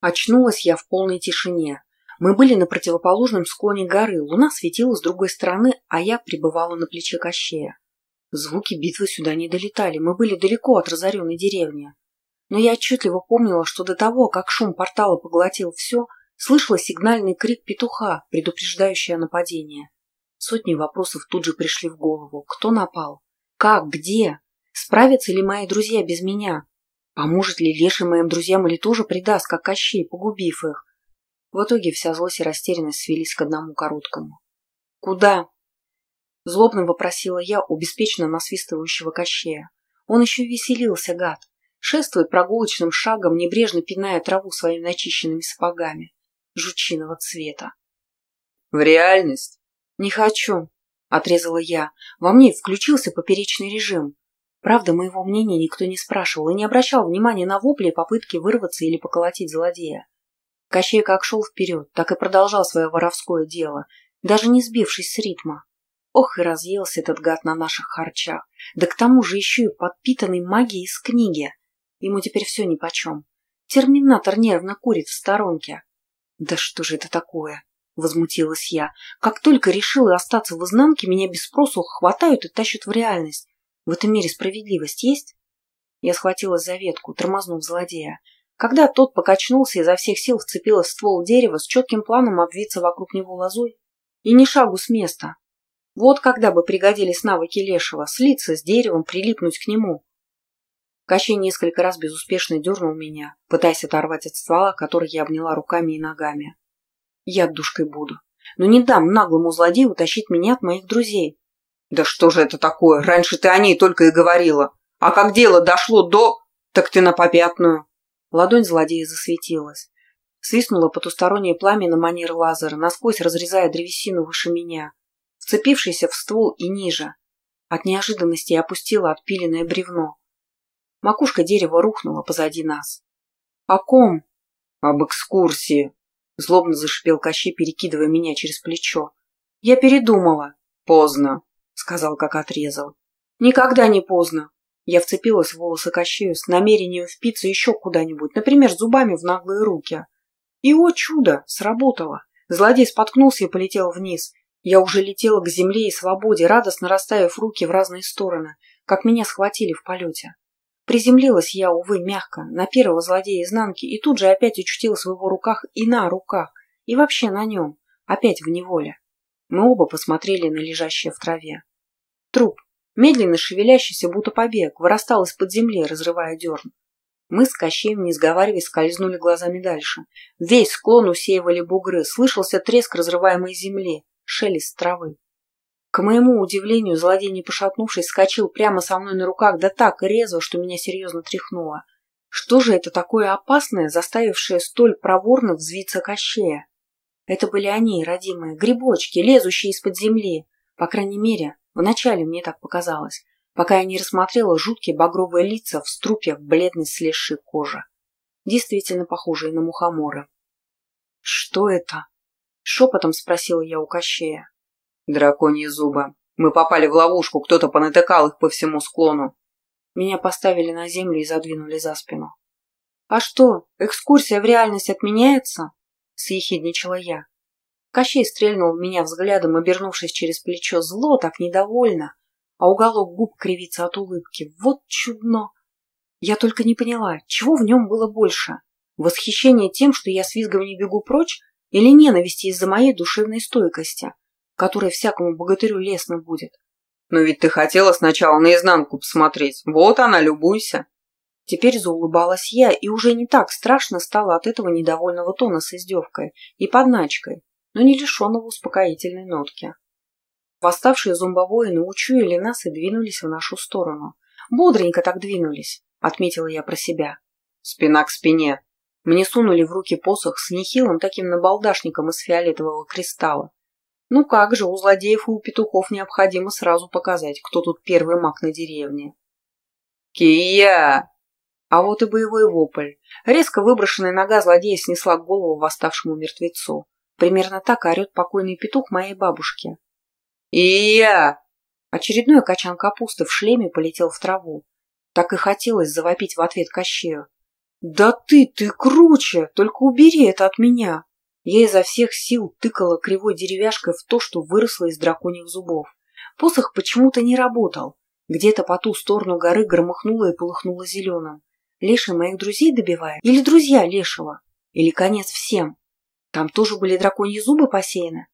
Очнулась я в полной тишине. Мы были на противоположном склоне горы, луна светила с другой стороны, а я пребывала на плече Кощея. Звуки битвы сюда не долетали, мы были далеко от разоренной деревни. Но я отчетливо помнила, что до того, как шум портала поглотил все, слышала сигнальный крик петуха, предупреждающий о нападении. Сотни вопросов тут же пришли в голову. Кто напал? Как? Где? Справятся ли мои друзья без меня? Поможет ли Леший моим друзьям или тоже предаст, как Кощей, погубив их? В итоге вся злость и растерянность свелись к одному короткому. «Куда?» Злобно вопросила я у беспечно насвистывающего Кощея. Он еще веселился, гад. Шествует прогулочным шагом, небрежно пиная траву своими начищенными сапогами. Жучиного цвета. «В реальность?» «Не хочу», — отрезала я. Во мне включился поперечный режим. Правда, моего мнения никто не спрашивал и не обращал внимания на вопли и попытки вырваться или поколотить злодея. Кощей как шел вперед, так и продолжал свое воровское дело, даже не сбившись с ритма. Ох, и разъелся этот гад на наших харчах. Да к тому же еще и подпитанный магией из книги. Ему теперь все нипочем. Терминатор нервно курит в сторонке. Да что же это такое? Возмутилась я. Как только решила остаться в изнанке, меня без спросу хватают и тащат в реальность. В этом мире справедливость есть? Я схватилась за ветку, тормознув злодея. Когда тот покачнулся изо всех сил вцепилась в ствол дерева с четким планом обвиться вокруг него лозой. И ни шагу с места. Вот когда бы пригодились навыки Лешего, слиться с деревом, прилипнуть к нему. Кощей несколько раз безуспешно дернул меня, пытаясь оторвать от ствола, который я обняла руками и ногами. Я душкой буду. Но не дам наглому злодею утащить меня от моих друзей. «Да что же это такое? Раньше ты о ней только и говорила. А как дело дошло до... Так ты на попятную». Ладонь злодея засветилась. Свистнуло потустороннее пламя на манер лазера, насквозь разрезая древесину выше меня, вцепившийся в ствол и ниже. От неожиданности я опустила отпиленное бревно. Макушка дерева рухнула позади нас. «О ком?» «Об экскурсии», — злобно зашипел Кощей, перекидывая меня через плечо. «Я передумала». «Поздно сказал, как отрезал. Никогда не поздно. Я вцепилась в волосы Кощею с намерением впиться еще куда-нибудь, например, зубами в наглые руки. И, о чудо, сработало. Злодей споткнулся и полетел вниз. Я уже летела к земле и свободе, радостно расставив руки в разные стороны, как меня схватили в полете. Приземлилась я, увы, мягко, на первого злодея изнанки, и тут же опять очутилась в его руках и на руках, и вообще на нем, опять в неволе. Мы оба посмотрели на лежащее в траве. Труп, медленно шевелящийся, будто побег, вырастал из-под земли, разрывая дерн. Мы с Кощеем, не сговариваясь, скользнули глазами дальше. Весь склон усеивали бугры, слышался треск разрываемой земли, шелест травы. К моему удивлению, злодей, не пошатнувшись, скачал прямо со мной на руках, да так резво, что меня серьезно тряхнуло. Что же это такое опасное, заставившее столь проворно взвиться Кощея? Это были они, родимые, грибочки, лезущие из-под земли. По крайней мере, Вначале мне так показалось, пока я не рассмотрела жуткие багровые лица в струпьях бледной слезшей кожи, действительно похожие на мухоморы. «Что это?» — шепотом спросила я у Кощея. «Драконьи зубы. Мы попали в ловушку, кто-то понатыкал их по всему склону». Меня поставили на землю и задвинули за спину. «А что, экскурсия в реальность отменяется?» — съехидничала я. Кощей стрельнул в меня взглядом, обернувшись через плечо зло, так недовольно, а уголок губ кривится от улыбки. Вот чудно! Я только не поняла, чего в нем было больше? Восхищение тем, что я с визгом не бегу прочь, или ненависти из-за моей душевной стойкости, которая всякому богатырю лестно будет? Но ведь ты хотела сначала наизнанку посмотреть. Вот она, любуйся. Теперь заулыбалась я, и уже не так страшно стало от этого недовольного тона с издевкой и подначкой но не лишенного успокоительной нотки. Восставшие зомбовоины учуяли нас и двинулись в нашу сторону. Бодренько так двинулись, отметила я про себя. Спина к спине. Мне сунули в руки посох с нехилым таким набалдашником из фиолетового кристалла. Ну как же, у злодеев и у петухов необходимо сразу показать, кто тут первый маг на деревне. «Кия!» А вот и боевой вопль. Резко выброшенная нога злодея снесла голову восставшему мертвецу. Примерно так орет покойный петух моей бабушки. «И я!» Очередной качан капусты в шлеме полетел в траву. Так и хотелось завопить в ответ Кощею. Да ты, ты круче, только убери это от меня. Я изо всех сил тыкала кривой деревяшкой в то, что выросло из драконьих зубов. Посох почему-то не работал. Где-то по ту сторону горы громыхнуло и полыхнуло зеленым. Леший моих друзей добивает? Или друзья Лешего? Или конец всем? Там тоже были драконьи зубы посеяны?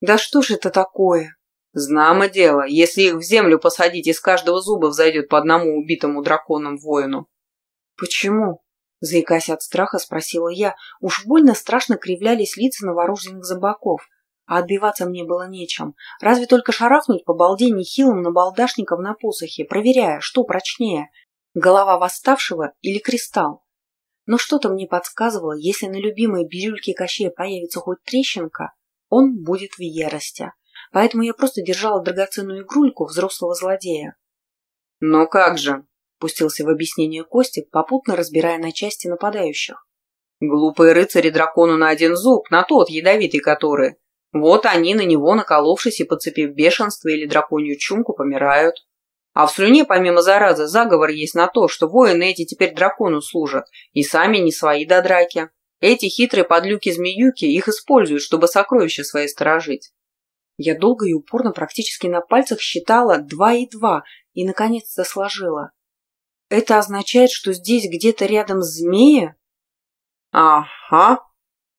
Да что ж это такое? Знамо дело, если их в землю посадить, из каждого зуба взойдет по одному убитому драконом воину. Почему? Заикаясь от страха, спросила я. Уж больно страшно кривлялись лица новорожденных зомбаков. А отбиваться мне было нечем. Разве только шарахнуть по балде нехилым набалдашником на посохе, проверяя, что прочнее – голова восставшего или кристалл. Но что-то мне подсказывало, если на любимой бирюльке Кощея появится хоть трещинка, он будет в ярости. Поэтому я просто держала драгоценную игрульку взрослого злодея. «Но как же?» – пустился в объяснение Костик, попутно разбирая на части нападающих. «Глупые рыцари дракону на один зуб, на тот ядовитый который. Вот они, на него наколовшись и подцепив бешенство или драконью чумку, помирают. А в слюне, помимо заразы, заговор есть на то, что воины эти теперь дракону служат, и сами не свои до драки. Эти хитрые подлюки-змеюки их используют, чтобы сокровища свои сторожить. Я долго и упорно практически на пальцах считала два и два и, наконец-то, сложила. Это означает, что здесь где-то рядом змея? Ага,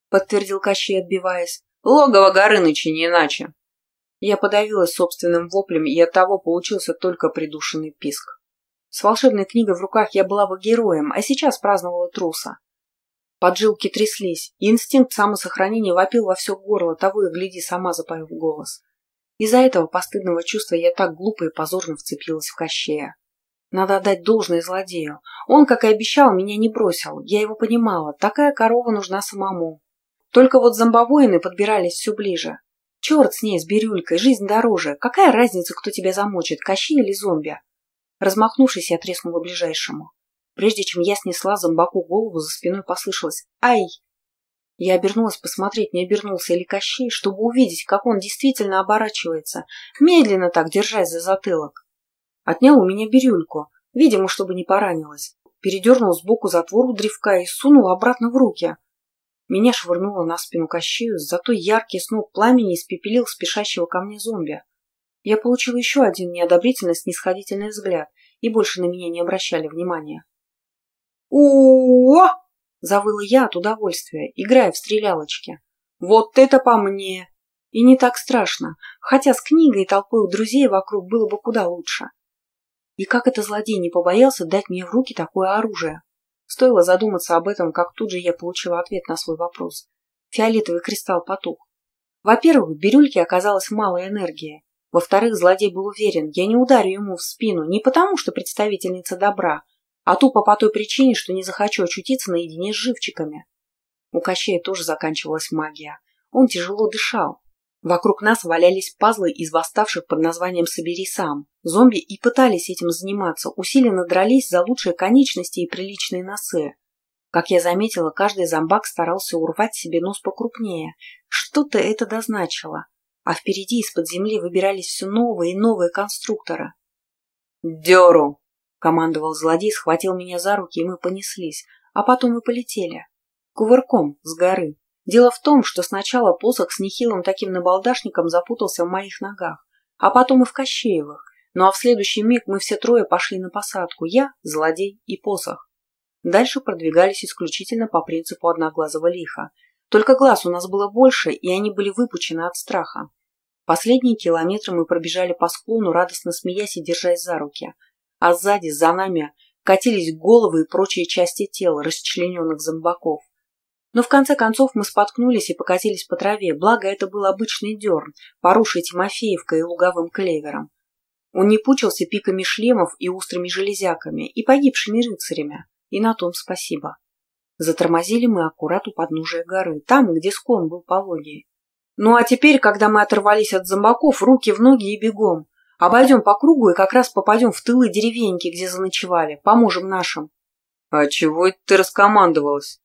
подтвердил Кощей, отбиваясь. Логово Горыныча не иначе. Я подавилась собственным воплем, и от того получился только придушенный писк. С волшебной книгой в руках я была бы героем, а сейчас праздновала труса. Поджилки тряслись, и инстинкт самосохранения вопил во все горло, того и гляди, сама запоив голос. Из-за этого постыдного чувства я так глупо и позорно вцепилась в Кощея. Надо отдать должное злодею. Он, как и обещал, меня не бросил. Я его понимала. Такая корова нужна самому. Только вот зомбовоины подбирались все ближе. Черт с ней, с бирюлькой, жизнь дороже. Какая разница, кто тебя замочит, Кощей или зомби? Размахнувшись, я треснула ближайшему. Прежде чем я снесла зомбаку голову, за спиной послышалось «Ай!». Я обернулась посмотреть, не обернулся или Кощей, чтобы увидеть, как он действительно оборачивается, медленно так, держась за затылок. Отнял у меня бирюльку, видимо, чтобы не поранилась. Передернул сбоку затвор у древка и сунул обратно в руки. Меня швырнуло на спину Кощею, зато яркий сноп пламени испепелил спешащего ко мне зомби. Я получил еще один неодобрительно снисходительный взгляд, и больше на меня не обращали внимания о завыла я от удовольствия, играя в стрелялочки. «Вот это по мне!» И не так страшно, хотя с книгой и толпой у друзей вокруг было бы куда лучше. И как это злодей не побоялся дать мне в руки такое оружие? Стоило задуматься об этом, как тут же я получила ответ на свой вопрос. Фиолетовый кристалл потух. Во-первых, в бирюльке оказалась мало энергии. Во-вторых, злодей был уверен, я не ударю ему в спину не потому, что представительница добра, а тупо по той причине, что не захочу очутиться наедине с живчиками. У Кощея тоже заканчивалась магия. Он тяжело дышал. Вокруг нас валялись пазлы из восставших под названием «Собери сам». Зомби и пытались этим заниматься, усиленно дрались за лучшие конечности и приличные носы. Как я заметила, каждый зомбак старался урвать себе нос покрупнее. Что-то это дозначило. А впереди из-под земли выбирались все новые и новые конструкторы. «Деру!» командовал злодей, схватил меня за руки, и мы понеслись, а потом и полетели. Кувырком, с горы. Дело в том, что сначала посох с нехилым таким набалдашником запутался в моих ногах, а потом и в Кощеевых. Ну а в следующий миг мы все трое пошли на посадку. Я, злодей и посох. Дальше продвигались исключительно по принципу одноглазого лиха. Только глаз у нас было больше, и они были выпучены от страха. Последние километры мы пробежали по склону, радостно смеясь и держась за руки а сзади, за нами, катились головы и прочие части тела расчлененных зомбаков. Но в конце концов мы споткнулись и покатились по траве, благо это был обычный дерн, поросший Тимофеевкой и луговым клевером. Он не пучился пиками шлемов и острыми железяками и погибшими рыцарями, и на том спасибо. Затормозили мы аккурат у подножия горы, там, где склон был пологий. Ну а теперь, когда мы оторвались от зомбаков, руки в ноги и бегом. Обойдем по кругу и как раз попадем в тылы деревеньки, где заночевали. Поможем нашим. — А чего это ты раскомандовалась?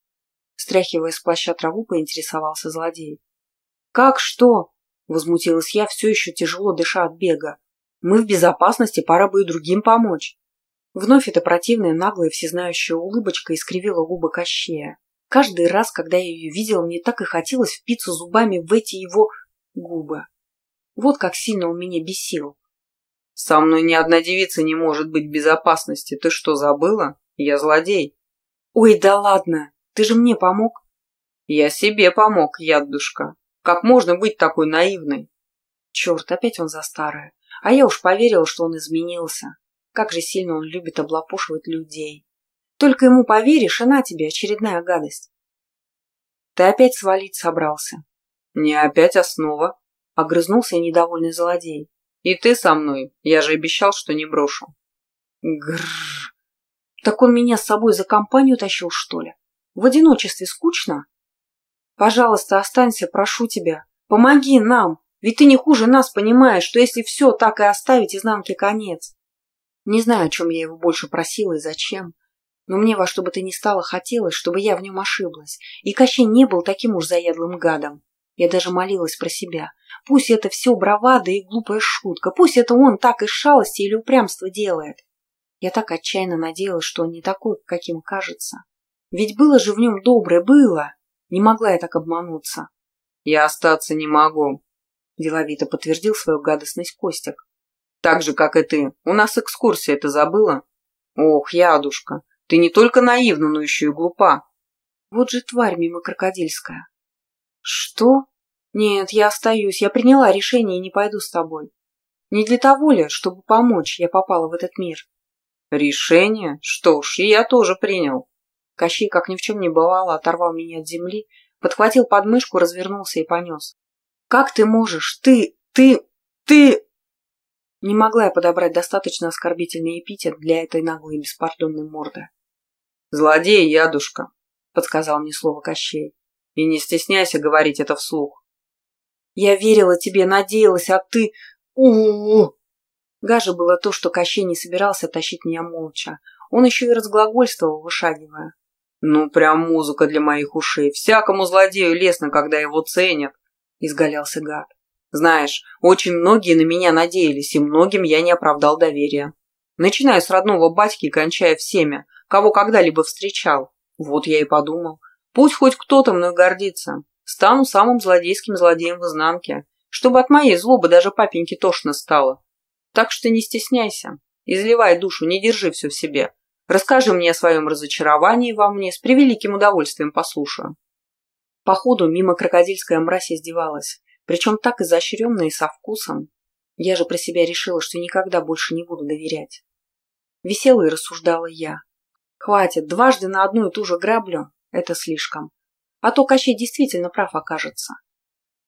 Стряхивая с плаща траву, поинтересовался злодей. — Как что? — возмутилась я, все еще тяжело дыша от бега. — Мы в безопасности, пора бы и другим помочь. Вновь эта противная, наглая, всезнающая улыбочка искривила губы Кощея. Каждый раз, когда я ее видела, мне так и хотелось впиться зубами в эти его губы. Вот как сильно он меня бесил. «Со мной ни одна девица не может быть в безопасности. Ты что, забыла? Я злодей». «Ой, да ладно! Ты же мне помог!» «Я себе помог, ядушка. Как можно быть такой наивной?» Черт, опять он за старое. А я уж поверила, что он изменился. Как же сильно он любит облапушивать людей. Только ему поверишь, и на тебе очередная гадость. Ты опять свалить собрался. Не опять основа. Огрызнулся недовольный злодей. И ты со мной. Я же обещал, что не брошу. Грррр. Так он меня с собой за компанию тащил, что ли? В одиночестве скучно? Пожалуйста, останься, прошу тебя. Помоги нам. Ведь ты не хуже нас понимаешь, что если все так и оставить, изнанке конец. Не знаю, о чем я его больше просила и зачем. Но мне во что бы то ни стало хотелось, чтобы я в нем ошиблась, и Кощей не был таким уж заядлым гадом. Я даже молилась про себя. Пусть это все бравада и глупая шутка, пусть это он так из шалости или упрямства делает. Я так отчаянно надеялась, что он не такой, каким кажется. Ведь было же в нем доброе, было. Не могла я так обмануться. Я остаться не могу, деловито подтвердил свою гадостность Костик. Так же, как и ты. У нас экскурсия, ты забыла? Ох, ядушка, ты не только наивна, но еще и глупа. Вот же тварь мимо крокодильская. Что? Нет, я остаюсь. Я приняла решение и не пойду с тобой. Не для того ли, чтобы помочь, я попала в этот мир. Решение? Что ж, и я тоже принял. Кощей, как ни в чем не бывало, оторвал меня от земли, подхватил подмышку, развернулся и понес. Как ты можешь? Ты, ты, ты... Не могла я подобрать достаточно оскорбительный эпитет для этой наглой и беспардонной морды. «Злодей, ядушка», — подсказал мне слово Кощей. «И не стесняйся говорить это вслух». «Я верила тебе, надеялась, а ты... у у, -у. Гаже было то, что Кощей не собирался тащить меня молча. Он еще и разглагольствовал, вышагивая. «Ну, прям музыка для моих ушей. Всякому злодею лестно, когда его ценят изгалялся гад. Знаешь, очень многие на меня надеялись, и многим я не оправдал доверия. Начиная с родного батьки и кончая всеми, кого когда-либо встречал. Вот я и подумал. Пусть хоть кто-то мной гордится. Стану самым злодейским злодеем в изнанке, чтобы от моей злобы даже папеньке тошно стало. Так что не стесняйся. Изливай душу, не держи все в себе. Расскажи мне о своем разочаровании во мне, с превеликим удовольствием послушаю. Походу, мимо крокодильская мразь издевалась, причем так изощренно и со вкусом. Я же про себя решила, что никогда больше не буду доверять. Висела и рассуждала я. Хватит, дважды на одну и ту же граблю – это слишком. А то Кощей действительно прав окажется.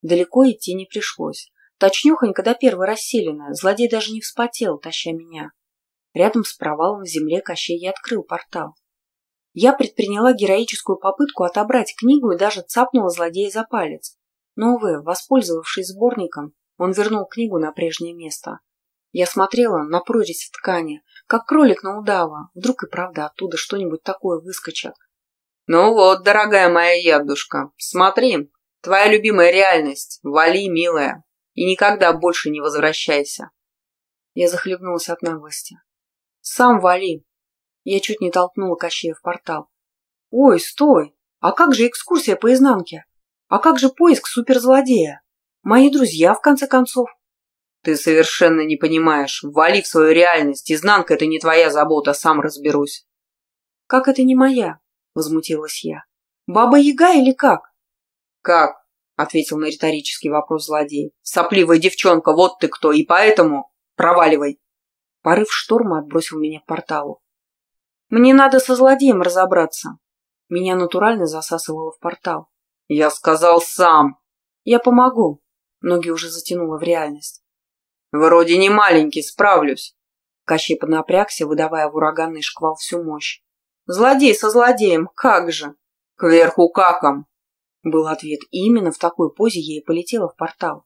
Далеко идти не пришлось. Точнёхонько до первой расселенной, злодей даже не вспотел, таща меня. Рядом с провалом в земле Кощей и открыл портал. Я предприняла героическую попытку отобрать книгу и даже цапнула злодея за палец. Но, увы, воспользовавшись сборником, он вернул книгу на прежнее место. Я смотрела на прорезь в ткани, как кролик на удава. Вдруг и правда оттуда что-нибудь такое выскочит. «Ну вот, дорогая моя ябдушка, смотри, твоя любимая реальность. Вали, милая, и никогда больше не возвращайся». Я захлебнулась от наглости. «Сам вали, я чуть не толкнула Кощея в портал. «Ой, стой! А как же экскурсия по изнанке? А как же поиск суперзлодея? Мои друзья, в конце концов!» «Ты совершенно не понимаешь. Вали в свою реальность. Изнанка — это не твоя забота, сам разберусь». «Как это не моя?» — возмутилась я. «Баба-яга или как?» «Как?» — ответил на риторический вопрос злодей. «Сопливая девчонка, вот ты кто, и поэтому проваливай!» Порыв шторма отбросил меня к порталу. Мне надо со злодеем разобраться. Меня натурально засасывало в портал. Я сказал сам. Я помогу. Ноги уже затянуло в реальность. Вроде не маленький, справлюсь. Кощей поднапрягся, выдавая в ураганный шквал всю мощь. «Злодей со злодеем, как же!» «Кверху каком!» Был ответ, и именно в такой позе я и полетела в портал.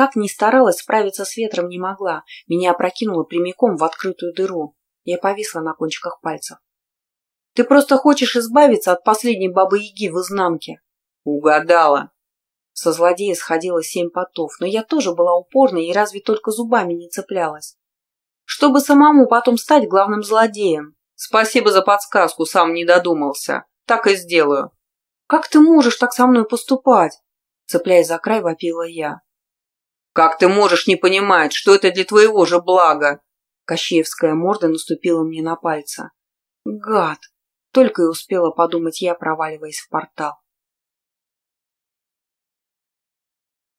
Как ни старалась, справиться с ветром не могла, меня опрокинуло прямиком в открытую дыру. Я повисла на кончиках пальцев. «Ты просто хочешь избавиться от последней бабы-яги в изнанке?» «Угадала!» Со злодея сходило семь потов, но я тоже была упорной и разве только зубами не цеплялась. Чтобы самому потом стать главным злодеем. Спасибо за подсказку, сам не додумался. Так и сделаю. Как ты можешь так со мной поступать? Цепляясь за край, вопила я. Как ты можешь не понимать, что это для твоего же блага? Кощеевская морда наступила мне на пальцы. Гад! Только и успела подумать я, проваливаясь в портал.